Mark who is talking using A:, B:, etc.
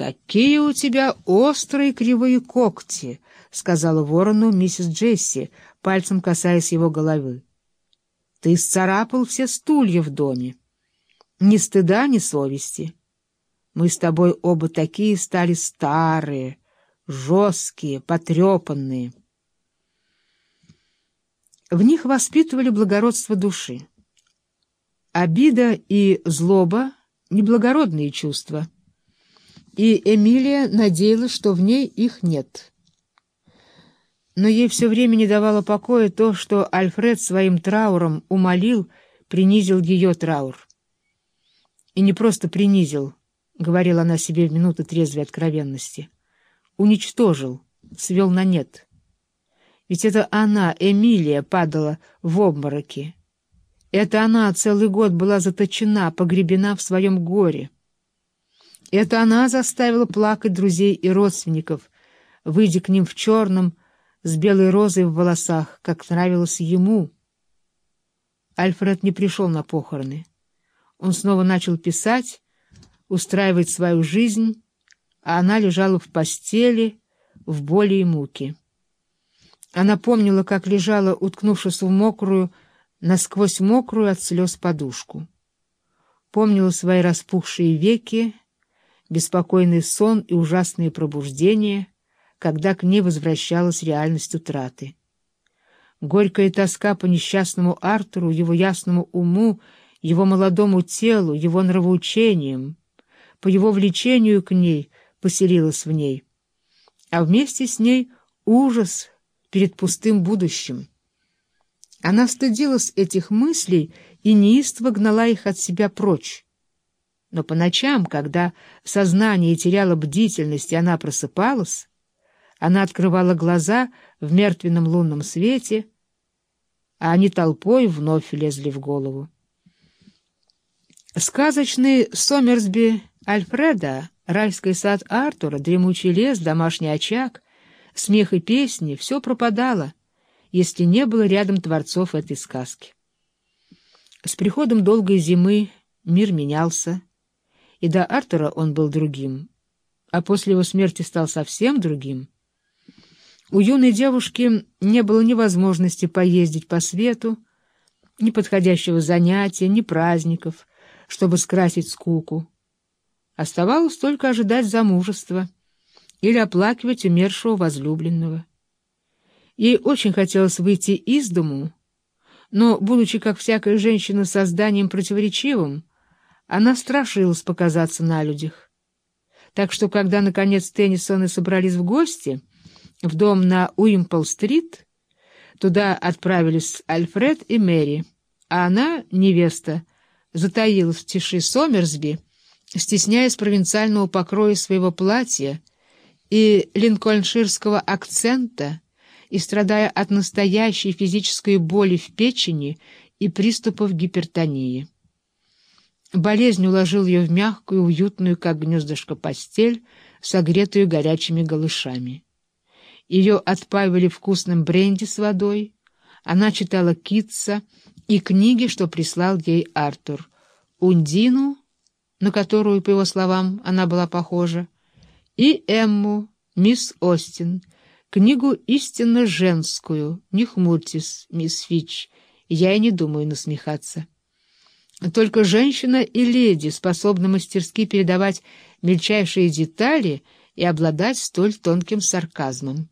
A: «Какие у тебя острые кривые когти!» — сказала ворону миссис Джесси, пальцем касаясь его головы. «Ты исцарапал все стулья в доме. Ни стыда, ни совести. Мы с тобой оба такие стали старые, жесткие, потрепанные». В них воспитывали благородство души. Обида и злоба — неблагородные чувства — и Эмилия надеялась, что в ней их нет. Но ей все время не давало покоя то, что Альфред своим трауром умолил, принизил ее траур. И не просто принизил, — говорила она себе в минуты трезвой откровенности, — уничтожил, свел на нет. Ведь это она, Эмилия, падала в обмороки. Это она целый год была заточена, погребена в своем горе. Это она заставила плакать друзей и родственников, выйдя к ним в черном, с белой розой в волосах, как нравилось ему. Альфред не пришел на похороны. Он снова начал писать, устраивать свою жизнь, а она лежала в постели, в боли и муке. Она помнила, как лежала, уткнувшись в мокрую, насквозь мокрую от слез подушку. Помнила свои распухшие веки, беспокойный сон и ужасные пробуждения, когда к ней возвращалась реальность утраты. Горькая тоска по несчастному Артуру, его ясному уму, его молодому телу, его нравоучениям, по его влечению к ней поселилась в ней, а вместе с ней ужас перед пустым будущим. Она стыдилась этих мыслей и неистово гнала их от себя прочь. Но по ночам, когда сознание теряло бдительность, и она просыпалась, она открывала глаза в мертвенном лунном свете, а они толпой вновь лезли в голову. Сказочный Сомерсби Альфреда, райский сад Артура, дремучий лес, домашний очаг, смех и песни — все пропадало, если не было рядом творцов этой сказки. С приходом долгой зимы мир менялся, и до Артура он был другим, а после его смерти стал совсем другим. У юной девушки не было ни возможности поездить по свету, ни подходящего занятия, ни праздников, чтобы скрасить скуку. Оставалось только ожидать замужества или оплакивать умершего возлюбленного. Ей очень хотелось выйти из дому, но, будучи, как всякая женщина, созданием противоречивым, она страшилась показаться на людях. Так что, когда, наконец, Теннисоны собрались в гости в дом на Уимпл-стрит, туда отправились Альфред и Мэри, а она, невеста, затаилась в тиши Сомерсби, стесняясь провинциального покроя своего платья и линкольнширского акцента, и страдая от настоящей физической боли в печени и приступов гипертонии. Болезнь уложил ее в мягкую, уютную, как гнездышко, постель, согретую горячими голышами. Ее отпаивали вкусным бренди с водой. Она читала Китса и книги, что прислал ей Артур. Ундину, на которую, по его словам, она была похожа, и Эмму, мисс Остин, книгу истинно женскую, не хмурьтесь, мисс Фич, я и не думаю насмехаться. Только женщина и леди способны мастерски передавать мельчайшие детали и обладать столь тонким сарказмом.